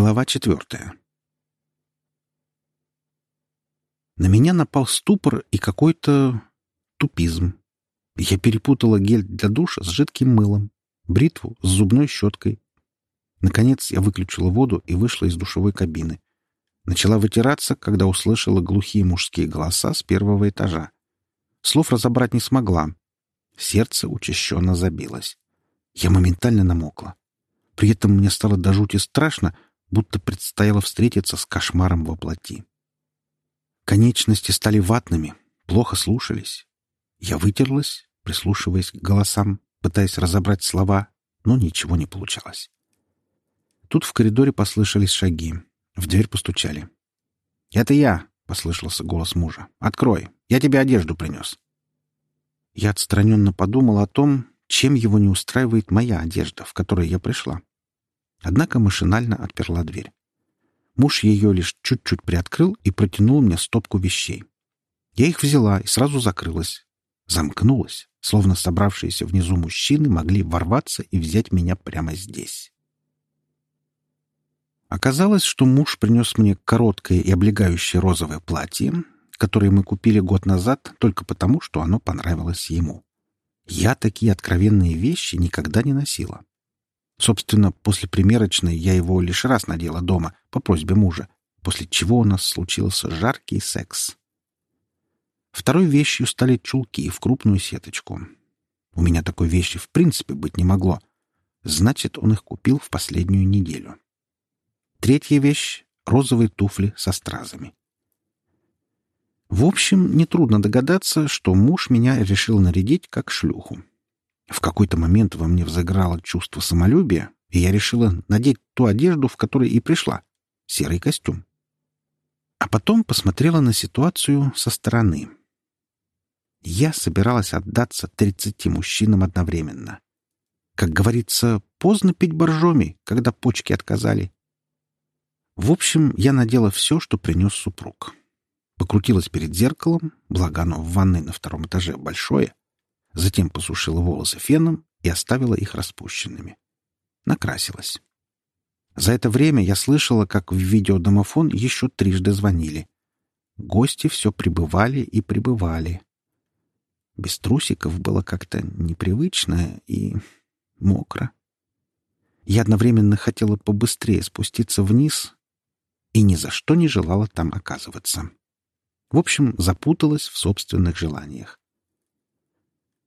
Глава четвертая. На меня напал ступор и какой-то тупизм. Я перепутала гель для душа с жидким мылом, бритву с зубной щеткой. Наконец я выключила воду и вышла из душевой кабины. Начала вытираться, когда услышала глухие мужские голоса с первого этажа. Слов разобрать не смогла. Сердце учащенно забилось. Я моментально намокла. При этом мне стало до жути страшно, будто предстояло встретиться с кошмаром во плоти. Конечности стали ватными, плохо слушались. Я вытерлась, прислушиваясь к голосам, пытаясь разобрать слова, но ничего не получалось. Тут в коридоре послышались шаги. В дверь постучали. «Это я!» — послышался голос мужа. «Открой! Я тебе одежду принес!» Я отстраненно подумал о том, чем его не устраивает моя одежда, в которой я пришла. Однако машинально отперла дверь. Муж ее лишь чуть-чуть приоткрыл и протянул мне стопку вещей. Я их взяла и сразу закрылась. Замкнулась, словно собравшиеся внизу мужчины могли ворваться и взять меня прямо здесь. Оказалось, что муж принес мне короткое и облегающее розовое платье, которое мы купили год назад только потому, что оно понравилось ему. Я такие откровенные вещи никогда не носила. Собственно, после примерочной я его лишь раз надела дома, по просьбе мужа, после чего у нас случился жаркий секс. Второй вещью стали чулки в крупную сеточку. У меня такой вещи в принципе быть не могло. Значит, он их купил в последнюю неделю. Третья вещь — розовые туфли со стразами. В общем, нетрудно догадаться, что муж меня решил нарядить как шлюху. В какой-то момент во мне взыграло чувство самолюбия, и я решила надеть ту одежду, в которой и пришла — серый костюм. А потом посмотрела на ситуацию со стороны. Я собиралась отдаться тридцати мужчинам одновременно. Как говорится, поздно пить боржоми, когда почки отказали. В общем, я надела все, что принес супруг. Покрутилась перед зеркалом, благо оно в ванной на втором этаже большое, затем посушила волосы феном и оставила их распущенными. Накрасилась. За это время я слышала, как в видеодомофон еще трижды звонили. Гости все прибывали и прибывали. Без трусиков было как-то непривычно и мокро. Я одновременно хотела побыстрее спуститься вниз и ни за что не желала там оказываться. В общем, запуталась в собственных желаниях.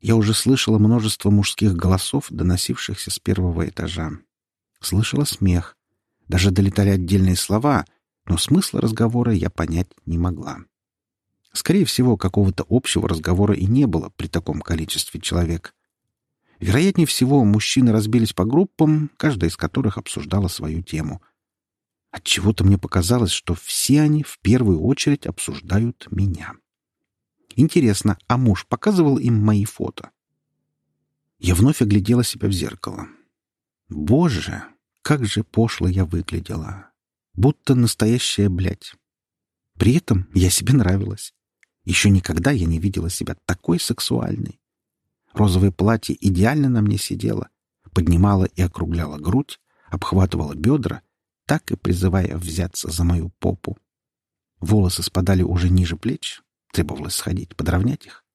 Я уже слышала множество мужских голосов, доносившихся с первого этажа. Слышала смех. Даже долетали отдельные слова, но смысла разговора я понять не могла. Скорее всего, какого-то общего разговора и не было при таком количестве человек. Вероятнее всего, мужчины разбились по группам, каждая из которых обсуждала свою тему. Отчего-то мне показалось, что все они в первую очередь обсуждают меня. Интересно, а муж показывал им мои фото? Я вновь оглядела себя в зеркало. Боже, как же пошло я выглядела. Будто настоящая блядь. При этом я себе нравилась. Еще никогда я не видела себя такой сексуальной. Розовое платье идеально на мне сидело, поднимало и округляло грудь, обхватывало бедра, так и призывая взяться за мою попу. Волосы спадали уже ниже плеч, Требовалось сходить, подровнять их.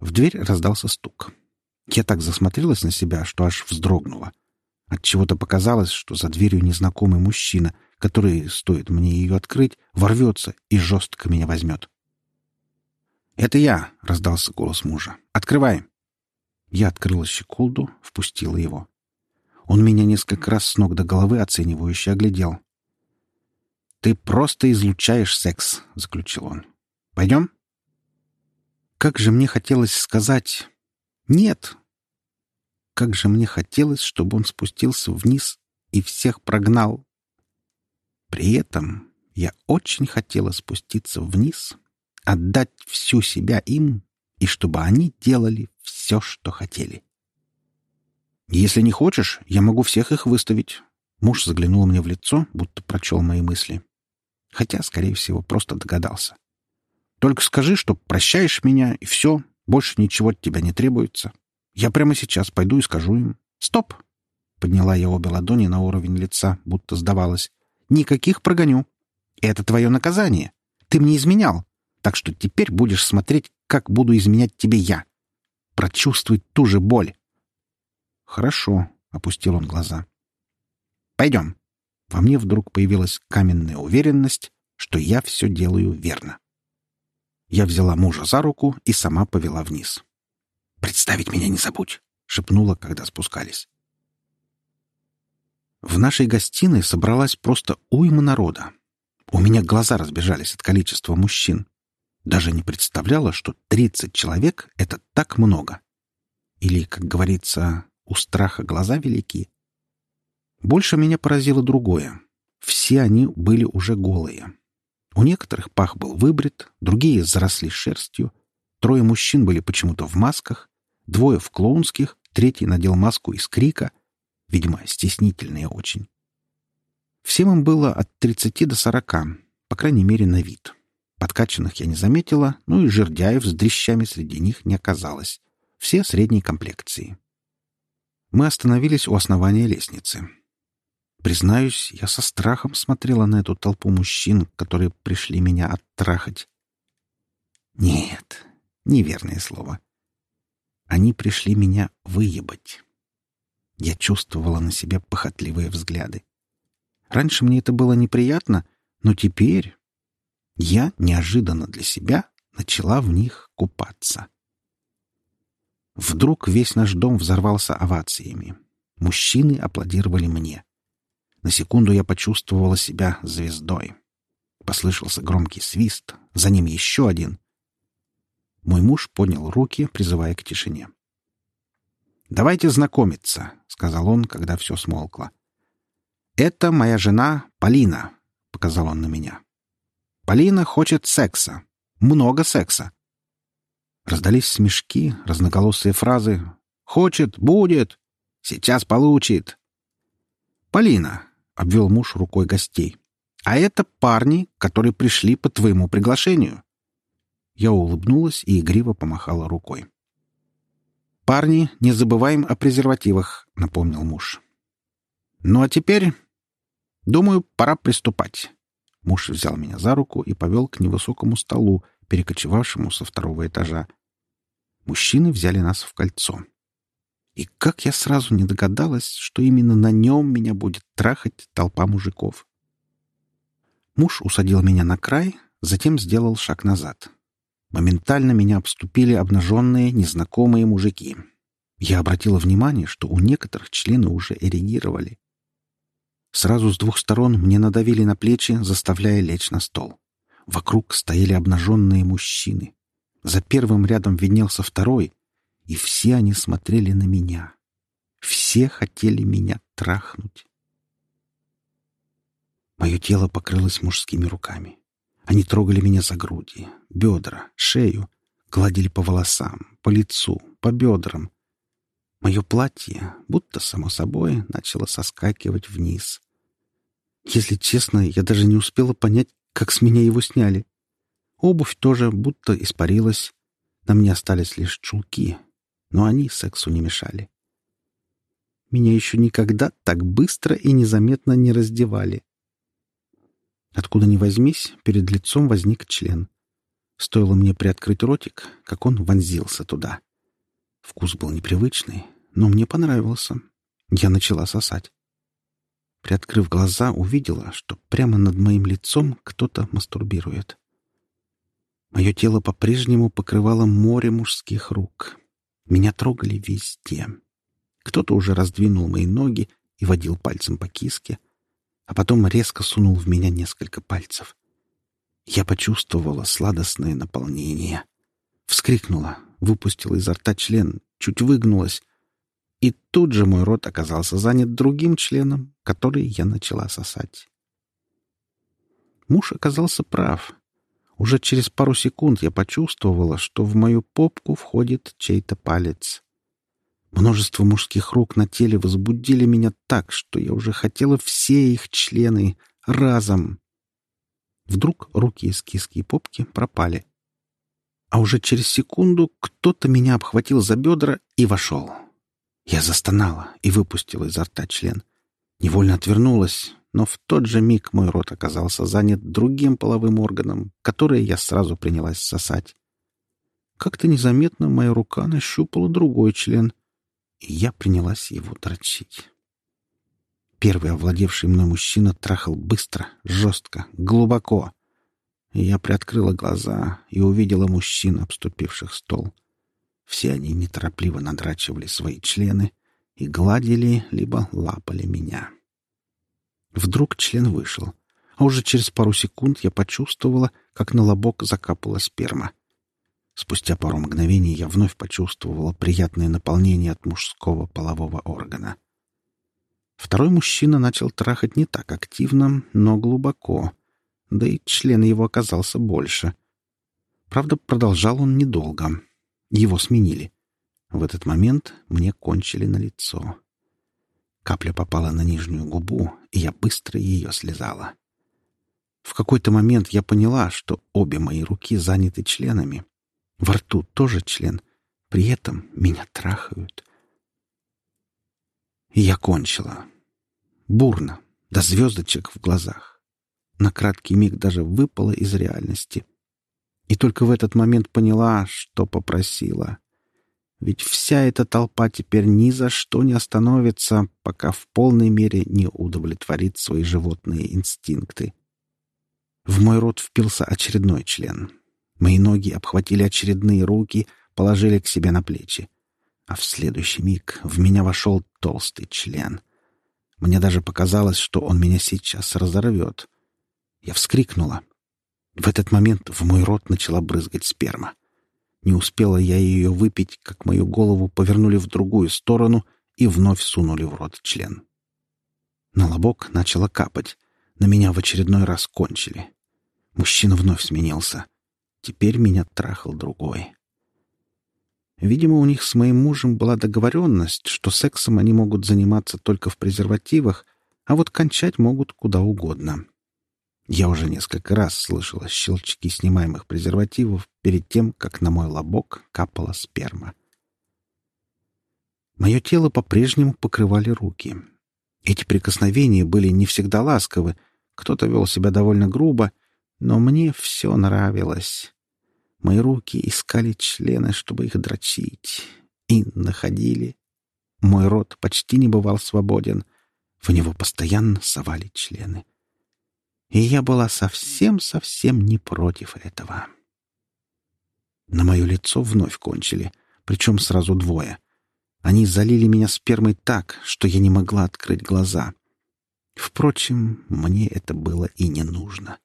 В дверь раздался стук. Я так засмотрелась на себя, что аж вздрогнула. От чего то показалось, что за дверью незнакомый мужчина, который, стоит мне ее открыть, ворвется и жестко меня возьмет. «Это я!» — раздался голос мужа. «Открывай!» Я открыла щеколду, впустила его. Он меня несколько раз с ног до головы оценивающе оглядел. «Ты просто излучаешь секс», — заключил он. Пойдем?» Как же мне хотелось сказать «нет». Как же мне хотелось, чтобы он спустился вниз и всех прогнал. При этом я очень хотела спуститься вниз, отдать всю себя им, и чтобы они делали все, что хотели. «Если не хочешь, я могу всех их выставить». Муж заглянул мне в лицо, будто прочел мои мысли. Хотя, скорее всего, просто догадался. Только скажи, что прощаешь меня, и все, больше ничего от тебя не требуется. Я прямо сейчас пойду и скажу им. Стоп! Подняла я обе ладони на уровень лица, будто сдавалась. «Никаких прогоню. Это твое наказание. Ты мне изменял. Так что теперь будешь смотреть, как буду изменять тебе я. Прочувствуй ту же боль». «Хорошо», — опустил он глаза. «Пойдем». Во мне вдруг появилась каменная уверенность, что я все делаю верно. Я взяла мужа за руку и сама повела вниз. «Представить меня не забудь», — шепнула, когда спускались. В нашей гостиной собралась просто уйма народа. У меня глаза разбежались от количества мужчин. Даже не представляла, что 30 человек — это так много. Или, как говорится, у страха глаза велики. Больше меня поразило другое. Все они были уже голые. У некоторых пах был выбрит, другие заросли шерстью. Трое мужчин были почему-то в масках, двое в клоунских, третий надел маску из крика — видимо, стеснительные очень. Всем им было от 30 до 40, по крайней мере, на вид. Подкачанных я не заметила, ну и жердяев с дрищами среди них не оказалось. Все средней комплекции. Мы остановились у основания лестницы. Признаюсь, я со страхом смотрела на эту толпу мужчин, которые пришли меня оттрахать. Нет, неверное слово. Они пришли меня выебать. Я чувствовала на себе похотливые взгляды. Раньше мне это было неприятно, но теперь я неожиданно для себя начала в них купаться. Вдруг весь наш дом взорвался овациями. Мужчины аплодировали мне. На секунду я почувствовала себя звездой. Послышался громкий свист, за ним еще один. Мой муж поднял руки, призывая к тишине. «Давайте знакомиться», — сказал он, когда все смолкло. «Это моя жена Полина», — показал он на меня. «Полина хочет секса. Много секса». Раздались смешки, разноголосые фразы. «Хочет, будет. Сейчас получит». «Полина», — обвел муж рукой гостей, — «а это парни, которые пришли по твоему приглашению». Я улыбнулась и игриво помахала рукой. «Парни, не забываем о презервативах», — напомнил муж. «Ну а теперь, думаю, пора приступать». Муж взял меня за руку и повел к невысокому столу, перекочевавшему со второго этажа. Мужчины взяли нас в кольцо. И как я сразу не догадалась, что именно на нем меня будет трахать толпа мужиков. Муж усадил меня на край, затем сделал шаг назад. Моментально меня обступили обнаженные, незнакомые мужики. Я обратила внимание, что у некоторых члены уже эрегировали. Сразу с двух сторон мне надавили на плечи, заставляя лечь на стол. Вокруг стояли обнаженные мужчины. За первым рядом виднелся второй, и все они смотрели на меня. Все хотели меня трахнуть. Мое тело покрылось мужскими руками. Они трогали меня за груди, бедра, шею, гладили по волосам, по лицу, по бедрам. Мое платье, будто само собой, начало соскакивать вниз. Если честно, я даже не успела понять, как с меня его сняли. Обувь тоже будто испарилась. На мне остались лишь чулки, но они сексу не мешали. Меня еще никогда так быстро и незаметно не раздевали. Откуда ни возьмись, перед лицом возник член. Стоило мне приоткрыть ротик, как он вонзился туда. Вкус был непривычный, но мне понравился. Я начала сосать. Приоткрыв глаза, увидела, что прямо над моим лицом кто-то мастурбирует. Мое тело по-прежнему покрывало море мужских рук. Меня трогали везде. Кто-то уже раздвинул мои ноги и водил пальцем по киске, а потом резко сунул в меня несколько пальцев. Я почувствовала сладостное наполнение. Вскрикнула, выпустила изо рта член, чуть выгнулась. И тут же мой рот оказался занят другим членом, который я начала сосать. Муж оказался прав. Уже через пару секунд я почувствовала, что в мою попку входит чей-то палец. Множество мужских рук на теле возбудили меня так, что я уже хотела все их члены разом. Вдруг руки из киски и попки пропали. А уже через секунду кто-то меня обхватил за бедра и вошел. Я застонала и выпустила изо рта член. Невольно отвернулась, но в тот же миг мой рот оказался занят другим половым органом, который я сразу принялась сосать. Как-то незаметно моя рука нащупала другой член, и я принялась его дрочить. Первый овладевший мной мужчина трахал быстро, жестко, глубоко. Я приоткрыла глаза и увидела мужчин, обступивших стол. Все они неторопливо надрачивали свои члены и гладили либо лапали меня. Вдруг член вышел, а уже через пару секунд я почувствовала, как на лобок закапала сперма. Спустя пару мгновений я вновь почувствовала приятное наполнение от мужского полового органа. Второй мужчина начал трахать не так активно, но глубоко, да и член его оказался больше. Правда, продолжал он недолго. Его сменили. В этот момент мне кончили на лицо. Капля попала на нижнюю губу, и я быстро ее слезала. В какой-то момент я поняла, что обе мои руки заняты членами. Во рту тоже член. При этом меня трахают. И я кончила. Бурно, до звездочек в глазах. На краткий миг даже выпала из реальности. И только в этот момент поняла, что попросила. Ведь вся эта толпа теперь ни за что не остановится, пока в полной мере не удовлетворит свои животные инстинкты. В мой рот впился очередной член. Мои ноги обхватили очередные руки, положили к себе на плечи а в следующий миг в меня вошел толстый член. Мне даже показалось, что он меня сейчас разорвет. Я вскрикнула. В этот момент в мой рот начала брызгать сперма. Не успела я ее выпить, как мою голову повернули в другую сторону и вновь сунули в рот член. На лобок начало капать. На меня в очередной раз кончили. Мужчина вновь сменился. Теперь меня трахал другой. Видимо, у них с моим мужем была договоренность, что сексом они могут заниматься только в презервативах, а вот кончать могут куда угодно. Я уже несколько раз слышала щелчки снимаемых презервативов перед тем, как на мой лобок капала сперма. Мое тело по-прежнему покрывали руки. Эти прикосновения были не всегда ласковы, кто-то вел себя довольно грубо, но мне все нравилось. Мои руки искали члены, чтобы их дрочить. И находили. Мой рот почти не бывал свободен. В него постоянно совали члены. И я была совсем-совсем не против этого. На мое лицо вновь кончили, причем сразу двое. Они залили меня спермой так, что я не могла открыть глаза. Впрочем, мне это было и не нужно.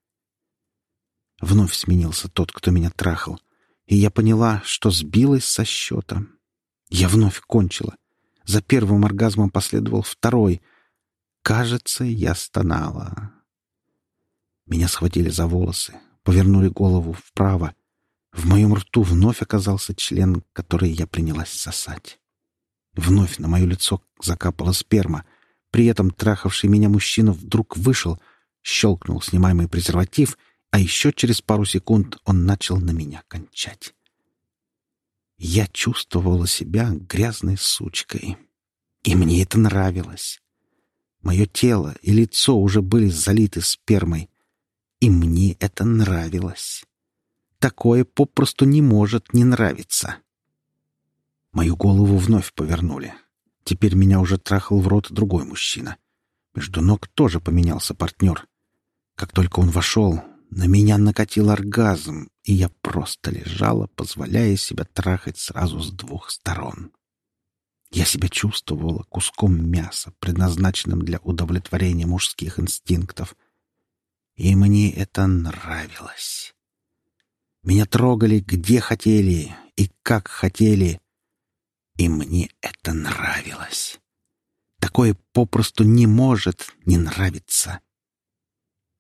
Вновь сменился тот, кто меня трахал, и я поняла, что сбилась со счета. Я вновь кончила. За первым оргазмом последовал второй. Кажется, я стонала. Меня схватили за волосы, повернули голову вправо. В моем рту вновь оказался член, который я принялась сосать. Вновь на мое лицо закапала сперма. При этом трахавший меня мужчина вдруг вышел, щелкнул снимаемый презерватив — а еще через пару секунд он начал на меня кончать. Я чувствовала себя грязной сучкой. И мне это нравилось. Мое тело и лицо уже были залиты спермой. И мне это нравилось. Такое попросту не может не нравиться. Мою голову вновь повернули. Теперь меня уже трахал в рот другой мужчина. Между ног тоже поменялся партнер. Как только он вошел, на меня накатил оргазм, и я просто лежала, позволяя себя трахать сразу с двух сторон. Я себя чувствовала куском мяса, предназначенным для удовлетворения мужских инстинктов. И мне это нравилось. Меня трогали где хотели и как хотели. И мне это нравилось. Такое попросту не может не нравиться.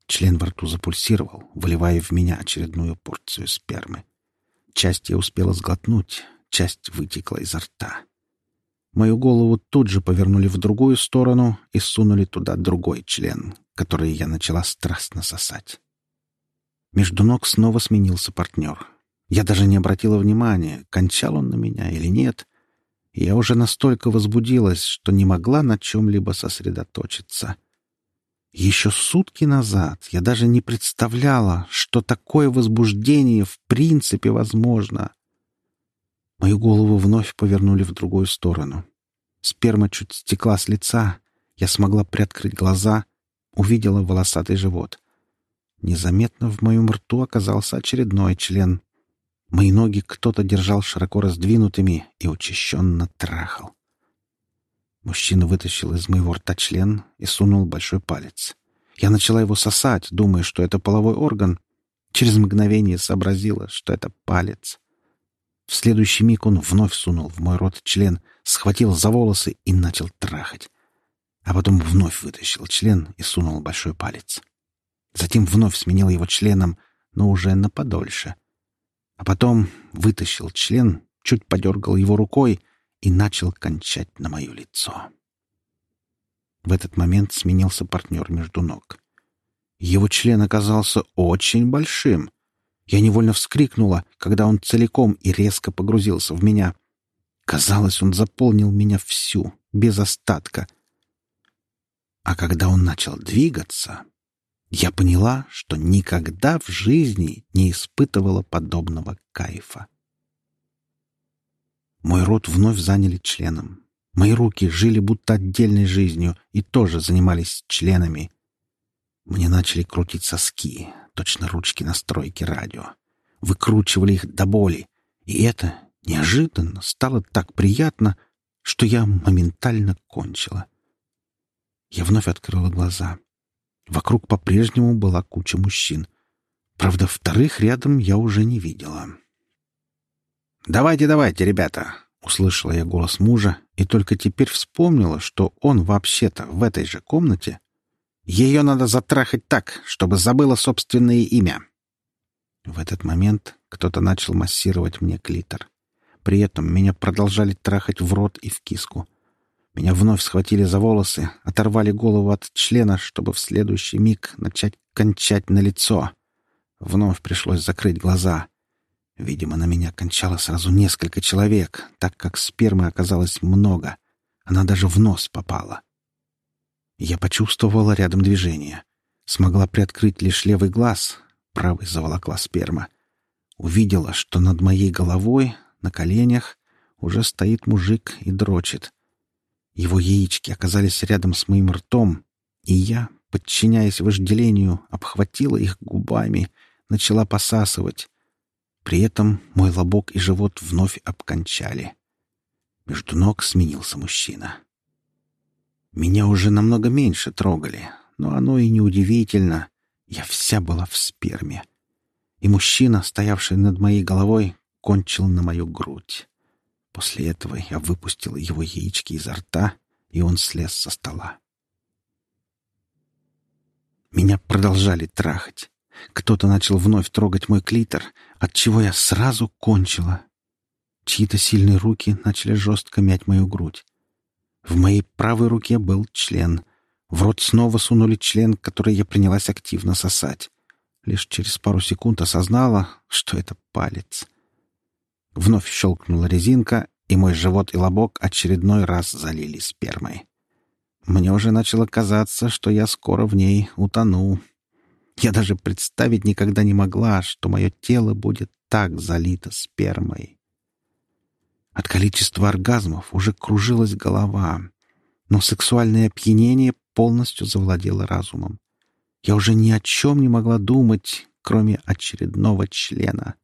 Член во рту запульсировал, выливая в меня очередную порцию спермы. Часть я успела сглотнуть, часть вытекла изо рта. Мою голову тут же повернули в другую сторону и сунули туда другой член, который я начала страстно сосать. Между ног снова сменился партнер. Я даже не обратила внимания, кончал он на меня или нет. Я уже настолько возбудилась, что не могла на чем-либо сосредоточиться. Еще сутки назад я даже не представляла, что такое возбуждение в принципе возможно. Мою голову вновь повернули в другую сторону. Сперма чуть стекла с лица. Я смогла приоткрыть глаза, увидела волосатый живот. Незаметно в моем рту оказался очередной член. Мои ноги кто-то держал широко раздвинутыми и учащенно трахал. Мужчина вытащил из моего рта член и сунул большой палец. Я начала его сосать, думая, что это половой орган. Через мгновение сообразила, что это палец. В следующий миг он вновь сунул в мой рот член, схватил за волосы и начал трахать. А потом вновь вытащил член и сунул большой палец. Затем вновь сменил его членом, но уже на подольше. А потом вытащил член, чуть подергал его рукой и начал кончать на мое лицо. В этот момент сменился партнер между ног. Его член оказался очень большим — я невольно вскрикнула, когда он целиком и резко погрузился в меня. Казалось, он заполнил меня всю, без остатка. А когда он начал двигаться, я поняла, что никогда в жизни не испытывала подобного кайфа. Мой рот вновь заняли членом. Мои руки жили будто отдельной жизнью и тоже занимались членами. Мне начали крутить соски, точно ручки настройки радио. Выкручивали их до боли. И это неожиданно стало так приятно, что я моментально кончила. Я вновь открыла глаза. Вокруг по-прежнему была куча мужчин. Правда, вторых рядом я уже не видела. «Давайте, давайте, ребята!» — услышала я голос мужа и только теперь вспомнила, что он вообще-то в этой же комнате ее надо затрахать так, чтобы забыла собственное имя. В этот момент кто-то начал массировать мне клитор. При этом меня продолжали трахать в рот и в киску. Меня вновь схватили за волосы, оторвали голову от члена, чтобы в следующий миг начать кончать на лицо. Вновь пришлось закрыть глаза. Видимо, на меня кончало сразу несколько человек, так как спермы оказалось много. Она даже в нос попала. Я почувствовала рядом движение. Смогла приоткрыть лишь левый глаз, правый заволокла сперма. Увидела, что над моей головой, на коленях, уже стоит мужик и дрочит. Его яички оказались рядом с моим ртом, и я, подчиняясь вожделению, обхватила их губами, начала посасывать. При этом мой лобок и живот вновь обкончали. Между ног сменился мужчина. Меня уже намного меньше трогали, но оно и неудивительно. Я вся была в сперме. И мужчина, стоявший над моей головой, кончил на мою грудь. После этого я выпустила его яички изо рта, и он слез со стола. Меня продолжали трахать. Кто-то начал вновь трогать мой клитор, от чего я сразу кончила. Чьи-то сильные руки начали жестко мять мою грудь. В моей правой руке был член. В рот снова сунули член, который я принялась активно сосать. Лишь через пару секунд осознала, что это палец. Вновь щелкнула резинка, и мой живот и лобок очередной раз залили спермой. Мне уже начало казаться, что я скоро в ней утону. Я даже представить никогда не могла, что мое тело будет так залито спермой. От количества оргазмов уже кружилась голова, но сексуальное опьянение полностью завладело разумом. Я уже ни о чем не могла думать, кроме очередного члена.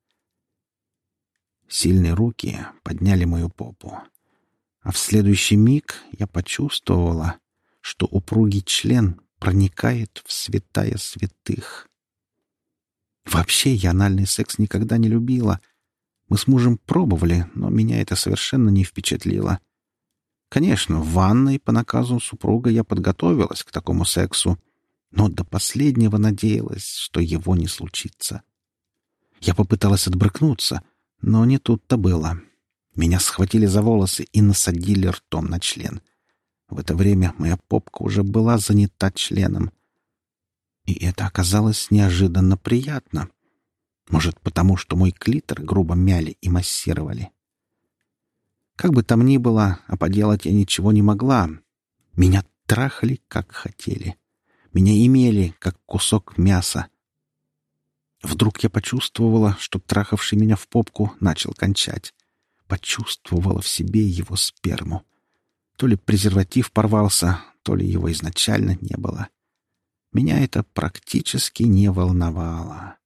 Сильные руки подняли мою попу. А в следующий миг я почувствовала, что упругий член проникает в святая святых. Вообще я анальный секс никогда не любила — мы с мужем пробовали, но меня это совершенно не впечатлило. Конечно, в ванной по наказу супруга я подготовилась к такому сексу, но до последнего надеялась, что его не случится. Я попыталась отбрыкнуться, но не тут-то было. Меня схватили за волосы и насадили ртом на член. В это время моя попка уже была занята членом. И это оказалось неожиданно приятно. Может, потому что мой клитор грубо мяли и массировали. Как бы там ни было, а поделать я ничего не могла. Меня трахали, как хотели. Меня имели, как кусок мяса. Вдруг я почувствовала, что трахавший меня в попку начал кончать. Почувствовала в себе его сперму. То ли презерватив порвался, то ли его изначально не было. Меня это практически не волновало.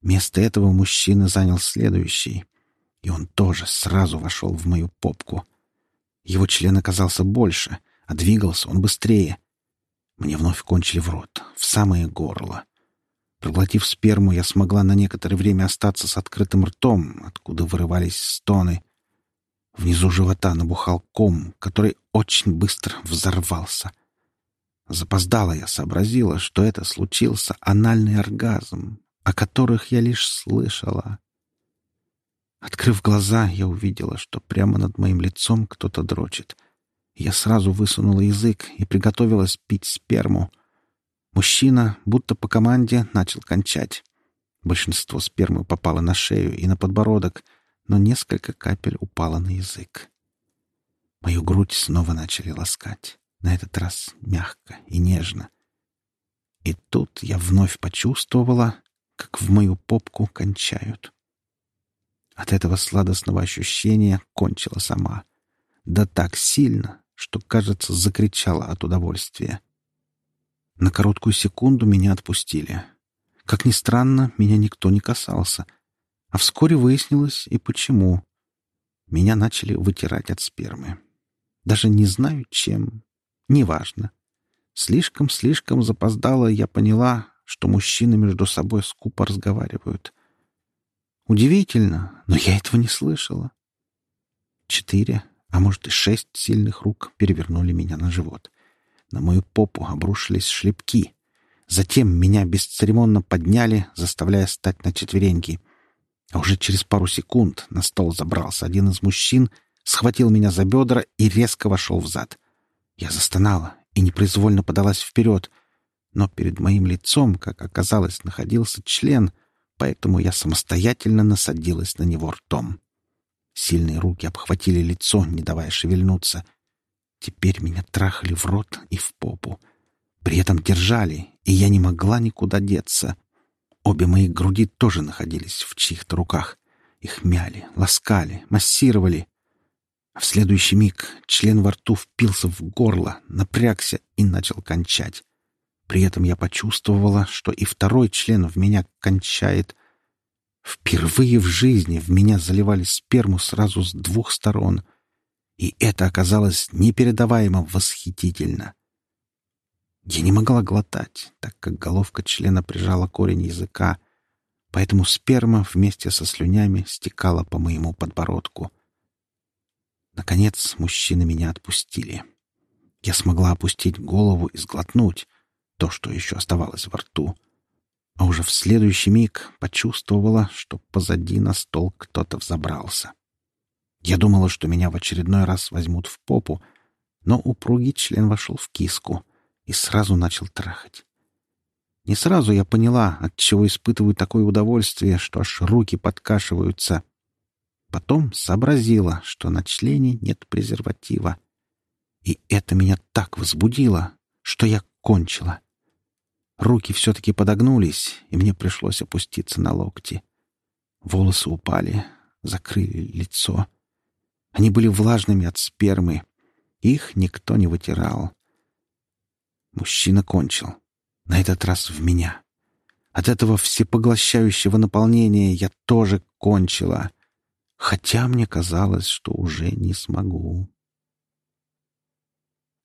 Вместо этого мужчина занял следующий, и он тоже сразу вошел в мою попку. Его член оказался больше, а двигался он быстрее. Мне вновь кончили в рот, в самое горло. Проглотив сперму, я смогла на некоторое время остаться с открытым ртом, откуда вырывались стоны. Внизу живота набухал ком, который очень быстро взорвался. Запоздала я сообразила, что это случился анальный оргазм, о которых я лишь слышала. Открыв глаза, я увидела, что прямо над моим лицом кто-то дрочит. Я сразу высунула язык и приготовилась пить сперму — Мужчина, будто по команде, начал кончать. Большинство спермы попало на шею и на подбородок, но несколько капель упало на язык. Мою грудь снова начали ласкать, на этот раз мягко и нежно. И тут я вновь почувствовала, как в мою попку кончают. От этого сладостного ощущения кончила сама. Да так сильно, что, кажется, закричала от удовольствия. На короткую секунду меня отпустили. Как ни странно, меня никто не касался. А вскоре выяснилось и почему. Меня начали вытирать от спермы. Даже не знаю, чем. Неважно. Слишком-слишком запоздало я поняла, что мужчины между собой скупо разговаривают. Удивительно, но я этого не слышала. Четыре, а может и шесть сильных рук перевернули меня на живот — на мою попу обрушились шлепки. Затем меня бесцеремонно подняли, заставляя стать на четвереньки. А уже через пару секунд на стол забрался один из мужчин, схватил меня за бедра и резко вошел в зад. Я застонала и непроизвольно подалась вперед, но перед моим лицом, как оказалось, находился член, поэтому я самостоятельно насадилась на него ртом. Сильные руки обхватили лицо, не давая шевельнуться — Теперь меня трахали в рот и в попу. При этом держали, и я не могла никуда деться. Обе мои груди тоже находились в чьих-то руках. Их мяли, ласкали, массировали. А в следующий миг член во рту впился в горло, напрягся и начал кончать. При этом я почувствовала, что и второй член в меня кончает. Впервые в жизни в меня заливали сперму сразу с двух сторон — и это оказалось непередаваемо восхитительно. Я не могла глотать, так как головка члена прижала корень языка, поэтому сперма вместе со слюнями стекала по моему подбородку. Наконец мужчины меня отпустили. Я смогла опустить голову и сглотнуть то, что еще оставалось во рту. А уже в следующий миг почувствовала, что позади на стол кто-то взобрался. Я думала, что меня в очередной раз возьмут в попу, но упругий член вошел в киску и сразу начал трахать. Не сразу я поняла, от чего испытываю такое удовольствие, что аж руки подкашиваются. Потом сообразила, что на члене нет презерватива. И это меня так возбудило, что я кончила. Руки все-таки подогнулись, и мне пришлось опуститься на локти. Волосы упали, закрыли лицо — они были влажными от спермы. Их никто не вытирал. Мужчина кончил. На этот раз в меня. От этого всепоглощающего наполнения я тоже кончила. Хотя мне казалось, что уже не смогу.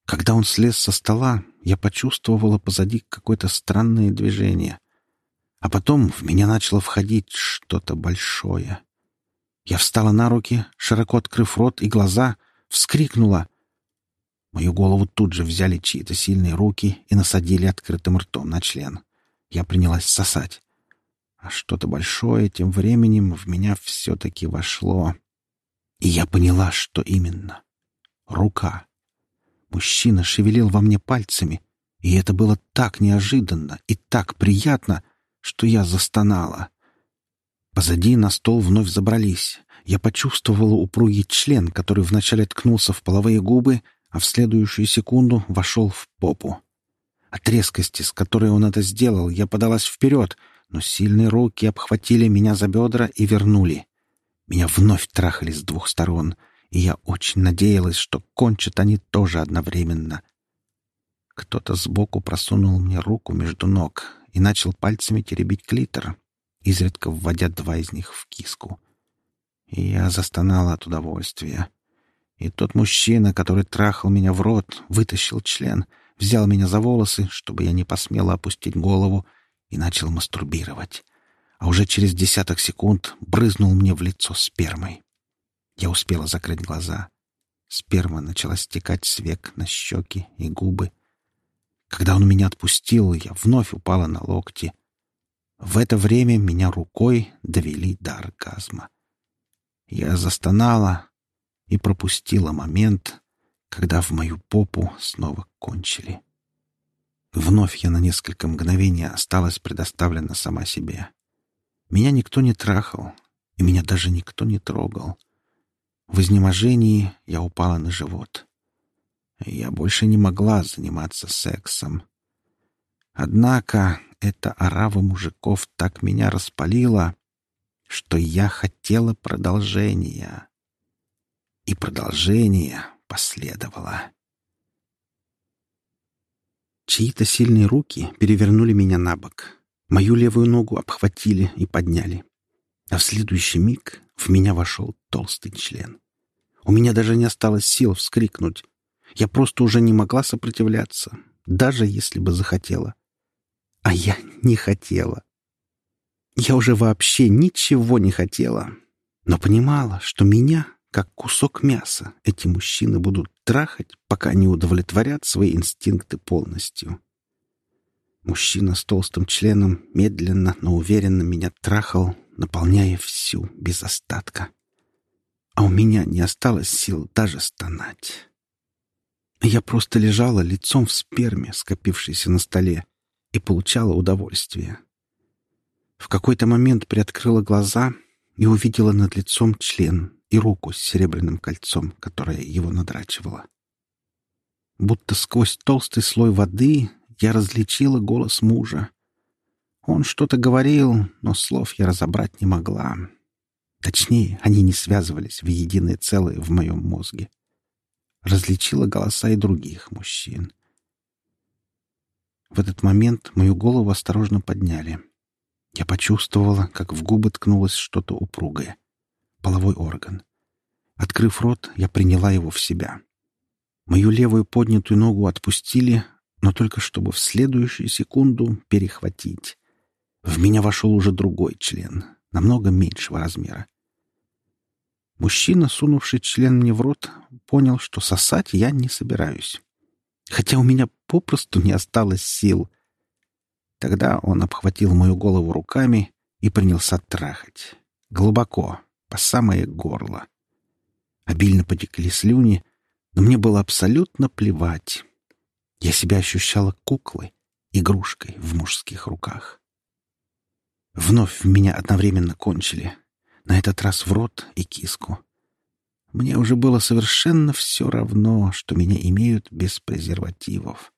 Когда он слез со стола, я почувствовала позади какое-то странное движение. А потом в меня начало входить что-то большое. Я встала на руки, широко открыв рот и глаза, вскрикнула. Мою голову тут же взяли чьи-то сильные руки и насадили открытым ртом на член. Я принялась сосать. А что-то большое тем временем в меня все-таки вошло. И я поняла, что именно. Рука. Мужчина шевелил во мне пальцами, и это было так неожиданно и так приятно, что я застонала. Позади на стол вновь забрались. Я почувствовала упругий член, который вначале ткнулся в половые губы, а в следующую секунду вошел в попу. От резкости, с которой он это сделал, я подалась вперед, но сильные руки обхватили меня за бедра и вернули. Меня вновь трахали с двух сторон, и я очень надеялась, что кончат они тоже одновременно. Кто-то сбоку просунул мне руку между ног и начал пальцами теребить клитор, изредка вводя два из них в киску. И я застонала от удовольствия. И тот мужчина, который трахал меня в рот, вытащил член, взял меня за волосы, чтобы я не посмела опустить голову, и начал мастурбировать. А уже через десяток секунд брызнул мне в лицо спермой. Я успела закрыть глаза. Сперма начала стекать с век на щеки и губы. Когда он меня отпустил, я вновь упала на локти. В это время меня рукой довели до оргазма. Я застонала и пропустила момент, когда в мою попу снова кончили. Вновь я на несколько мгновений осталась предоставлена сама себе. Меня никто не трахал, и меня даже никто не трогал. В изнеможении я упала на живот. Я больше не могла заниматься сексом. Однако эта орава мужиков так меня распалила, что я хотела продолжения. И продолжение последовало. Чьи-то сильные руки перевернули меня на бок. Мою левую ногу обхватили и подняли. А в следующий миг в меня вошел толстый член. У меня даже не осталось сил вскрикнуть. Я просто уже не могла сопротивляться, даже если бы захотела. А я не хотела. Я уже вообще ничего не хотела, но понимала, что меня как кусок мяса эти мужчины будут трахать, пока не удовлетворят свои инстинкты полностью. Мужчина с толстым членом медленно, но уверенно меня трахал, наполняя всю без остатка. А у меня не осталось сил даже стонать. Я просто лежала лицом в сперме, скопившейся на столе, и получала удовольствие. В какой-то момент приоткрыла глаза и увидела над лицом член, и руку с серебряным кольцом, которое его надрачивало. Будто сквозь толстый слой воды я различила голос мужа. Он что-то говорил, но слов я разобрать не могла. Точнее, они не связывались в единое целое в моем мозге. Различила голоса и других мужчин. В этот момент мою голову осторожно подняли. Я почувствовала, как в губы ткнулось что-то упругое половой орган. Открыв рот, я приняла его в себя. Мою левую поднятую ногу отпустили, но только чтобы в следующую секунду перехватить. В меня вошел уже другой член, намного меньшего размера. Мужчина, сунувший член мне в рот, понял, что сосать я не собираюсь. Хотя у меня попросту не осталось сил. Тогда он обхватил мою голову руками и принялся трахать. Глубоко, по самое горло. Обильно потекли слюни, но мне было абсолютно плевать. Я себя ощущала куклой, игрушкой в мужских руках. Вновь меня одновременно кончили. На этот раз в рот и киску. Мне уже было совершенно все равно, что меня имеют без презервативов.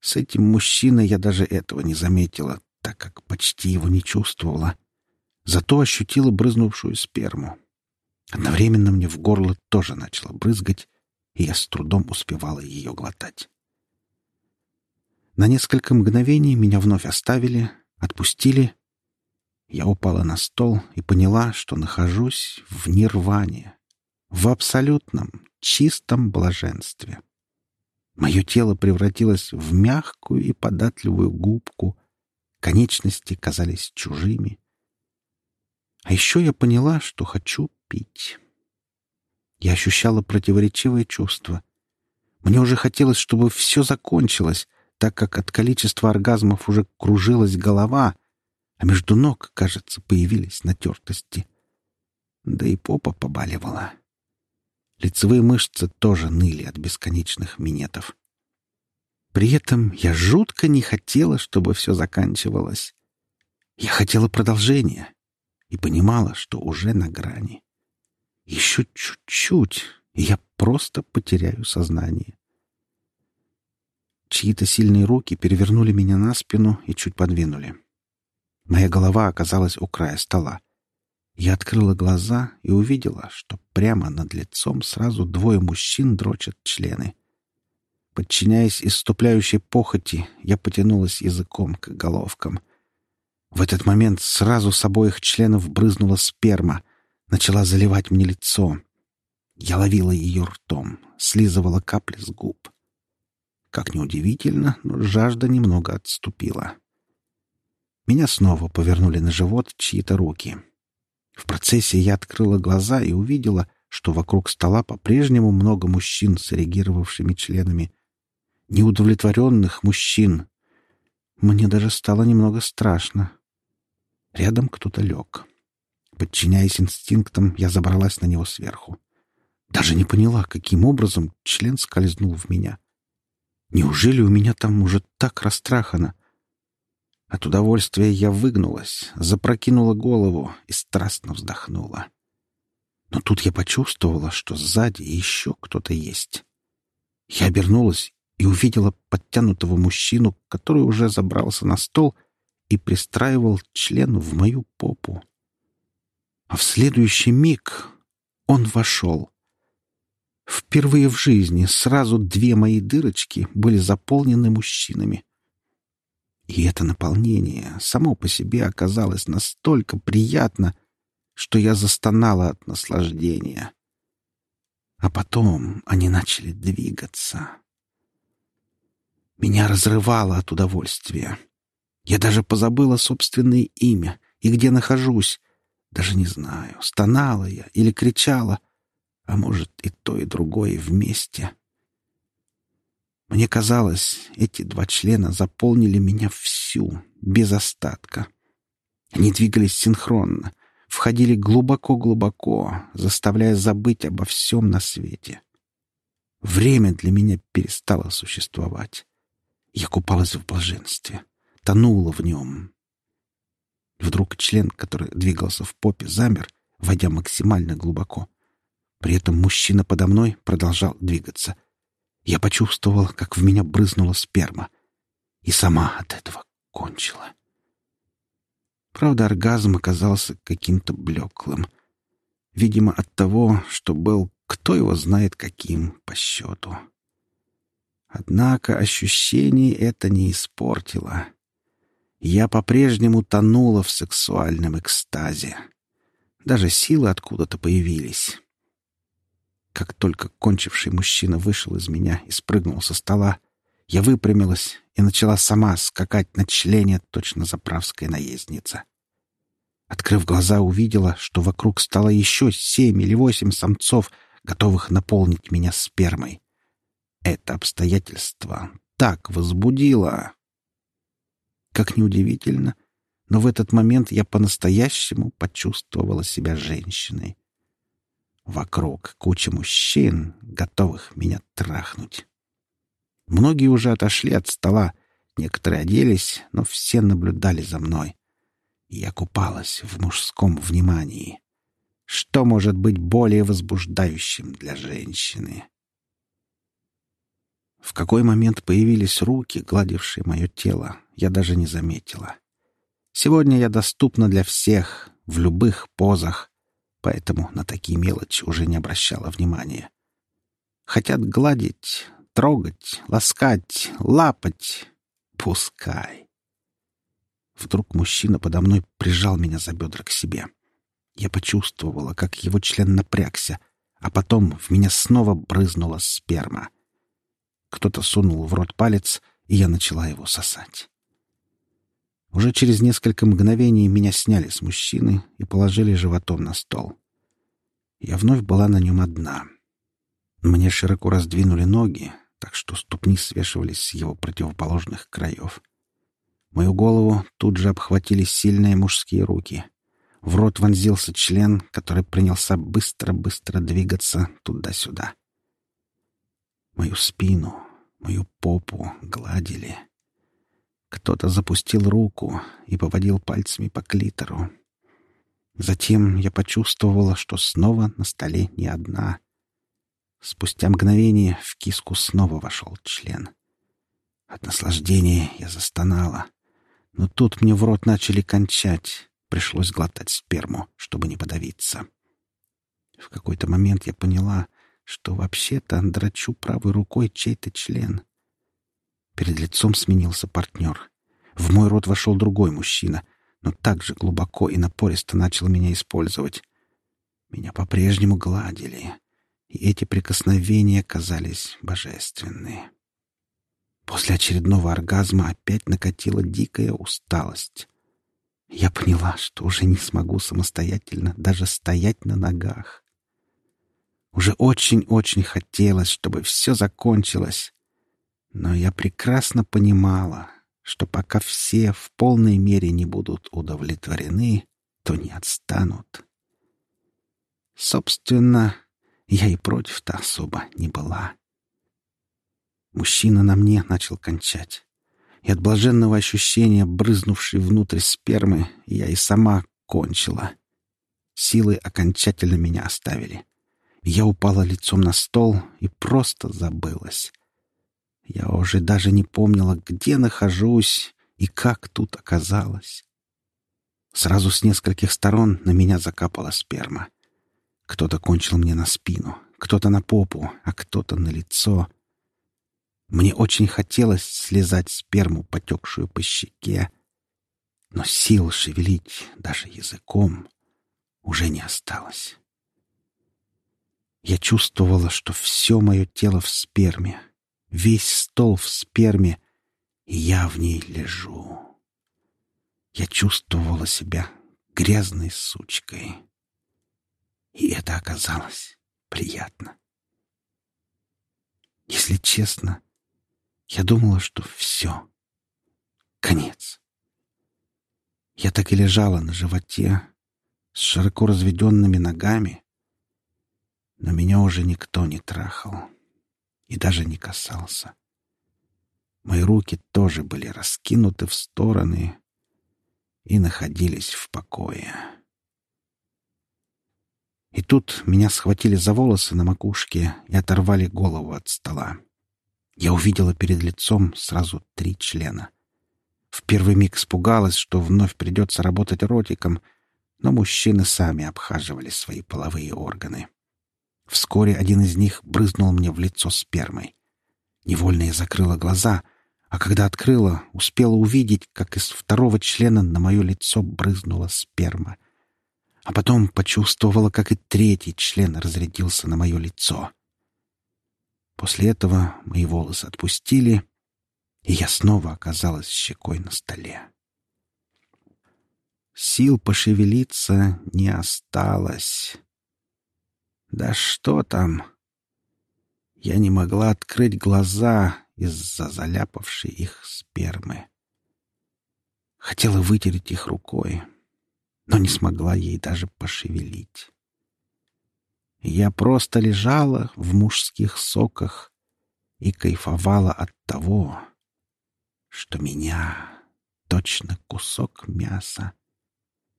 С этим мужчиной я даже этого не заметила, так как почти его не чувствовала зато ощутила брызнувшую сперму. Одновременно мне в горло тоже начало брызгать, и я с трудом успевала ее глотать. На несколько мгновений меня вновь оставили, отпустили. Я упала на стол и поняла, что нахожусь в нирване, в абсолютном, чистом блаженстве. Мое тело превратилось в мягкую и податливую губку, конечности казались чужими. А еще я поняла, что хочу пить. Я ощущала противоречивые чувства. Мне уже хотелось, чтобы все закончилось, так как от количества оргазмов уже кружилась голова, а между ног, кажется, появились натертости. Да и попа побаливала. Лицевые мышцы тоже ныли от бесконечных минетов. При этом я жутко не хотела, чтобы все заканчивалось. Я хотела продолжения и понимала, что уже на грани. Еще чуть-чуть, и я просто потеряю сознание. Чьи-то сильные руки перевернули меня на спину и чуть подвинули. Моя голова оказалась у края стола. Я открыла глаза и увидела, что прямо над лицом сразу двое мужчин дрочат члены. Подчиняясь иступляющей похоти, я потянулась языком к головкам. В этот момент сразу с обоих членов брызнула сперма, начала заливать мне лицо. Я ловила ее ртом, слизывала капли с губ. Как неудивительно, но жажда немного отступила. Меня снова повернули на живот чьи-то руки. В процессе я открыла глаза и увидела, что вокруг стола по-прежнему много мужчин с эрегировавшими членами. Неудовлетворенных мужчин. Мне даже стало немного страшно. Рядом кто-то лег. Подчиняясь инстинктам, я забралась на него сверху. Даже не поняла, каким образом член скользнул в меня. Неужели у меня там уже так растрахано? От удовольствия я выгнулась, запрокинула голову и страстно вздохнула. Но тут я почувствовала, что сзади еще кто-то есть. Я обернулась и увидела подтянутого мужчину, который уже забрался на стол и пристраивал член в мою попу. А в следующий миг он вошел. Впервые в жизни сразу две мои дырочки были заполнены мужчинами. И это наполнение само по себе оказалось настолько приятно, что я застонала от наслаждения. А потом они начали двигаться. Меня разрывало от удовольствия. Я даже позабыла собственное имя и где нахожусь. Даже не знаю, стонала я или кричала, а может и то, и другое вместе. Мне казалось, эти два члена заполнили меня всю, без остатка. Они двигались синхронно, входили глубоко-глубоко, заставляя забыть обо всем на свете. Время для меня перестало существовать. Я купалась в блаженстве, тонула в нем. Вдруг член, который двигался в попе, замер, войдя максимально глубоко. При этом мужчина подо мной продолжал двигаться — я почувствовал, как в меня брызнула сперма. И сама от этого кончила. Правда, оргазм оказался каким-то блеклым. Видимо, от того, что был кто его знает каким по счету. Однако ощущение это не испортило. Я по-прежнему тонула в сексуальном экстазе. Даже силы откуда-то появились. Как только кончивший мужчина вышел из меня и спрыгнул со стола, я выпрямилась и начала сама скакать на члене точно заправская наездница. Открыв глаза, увидела, что вокруг стало еще семь или восемь самцов, готовых наполнить меня спермой. Это обстоятельство так возбудило. Как неудивительно, но в этот момент я по-настоящему почувствовала себя женщиной. Вокруг куча мужчин, готовых меня трахнуть. Многие уже отошли от стола, некоторые оделись, но все наблюдали за мной. Я купалась в мужском внимании. Что может быть более возбуждающим для женщины? В какой момент появились руки, гладившие мое тело, я даже не заметила. Сегодня я доступна для всех, в любых позах, поэтому на такие мелочи уже не обращала внимания. Хотят гладить, трогать, ласкать, лапать — пускай. Вдруг мужчина подо мной прижал меня за бедра к себе. Я почувствовала, как его член напрягся, а потом в меня снова брызнула сперма. Кто-то сунул в рот палец, и я начала его сосать. Уже через несколько мгновений меня сняли с мужчины и положили животом на стол. Я вновь была на нем одна. Мне широко раздвинули ноги, так что ступни свешивались с его противоположных краев. Мою голову тут же обхватили сильные мужские руки. В рот вонзился член, который принялся быстро-быстро двигаться туда-сюда. Мою спину, мою попу гладили — кто-то запустил руку и поводил пальцами по клитору. Затем я почувствовала, что снова на столе не одна. Спустя мгновение в киску снова вошел член. От наслаждения я застонала. Но тут мне в рот начали кончать. Пришлось глотать сперму, чтобы не подавиться. В какой-то момент я поняла, что вообще-то драчу правой рукой чей-то член. Перед лицом сменился партнер. В мой рот вошел другой мужчина, но так же глубоко и напористо начал меня использовать. Меня по-прежнему гладили, и эти прикосновения казались божественные. После очередного оргазма опять накатила дикая усталость. Я поняла, что уже не смогу самостоятельно даже стоять на ногах. Уже очень-очень хотелось, чтобы все закончилось. Но я прекрасно понимала, что пока все в полной мере не будут удовлетворены, то не отстанут. Собственно, я и против-то особо не была. Мужчина на мне начал кончать. И от блаженного ощущения, брызнувшей внутрь спермы, я и сама кончила. Силы окончательно меня оставили. Я упала лицом на стол и просто забылась. Я уже даже не помнила, где нахожусь и как тут оказалась. Сразу с нескольких сторон на меня закапала сперма. Кто-то кончил мне на спину, кто-то на попу, а кто-то на лицо. Мне очень хотелось слезать сперму, потекшую по щеке, но сил шевелить даже языком уже не осталось. Я чувствовала, что все мое тело в сперме, весь стол в сперме, и я в ней лежу. Я чувствовала себя грязной сучкой. И это оказалось приятно. Если честно, я думала, что все. Конец. Я так и лежала на животе, с широко разведенными ногами, но меня уже никто не трахал и даже не касался. Мои руки тоже были раскинуты в стороны и находились в покое. И тут меня схватили за волосы на макушке и оторвали голову от стола. Я увидела перед лицом сразу три члена. В первый миг испугалась, что вновь придется работать ротиком, но мужчины сами обхаживали свои половые органы. Вскоре один из них брызнул мне в лицо спермой. Невольно я закрыла глаза, а когда открыла, успела увидеть, как из второго члена на мое лицо брызнула сперма. А потом почувствовала, как и третий член разрядился на мое лицо. После этого мои волосы отпустили, и я снова оказалась щекой на столе. Сил пошевелиться не осталось. Да что там? Я не могла открыть глаза из-за заляпавшей их спермы. Хотела вытереть их рукой, но не смогла ей даже пошевелить. Я просто лежала в мужских соках и кайфовала от того, что меня, точно кусок мяса,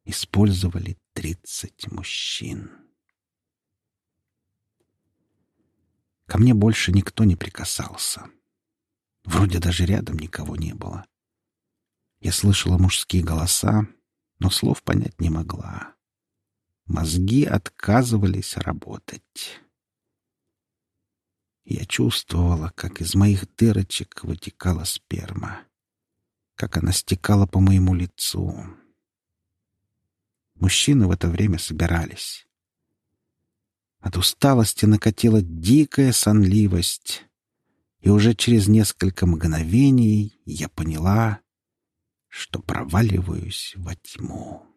использовали тридцать мужчин. Ко мне больше никто не прикасался. Вроде даже рядом никого не было. Я слышала мужские голоса, но слов понять не могла. Мозги отказывались работать. Я чувствовала, как из моих дырочек вытекала сперма, как она стекала по моему лицу. Мужчины в это время собирались. От усталости накатила дикая сонливость, и уже через несколько мгновений я поняла, что проваливаюсь во тьму.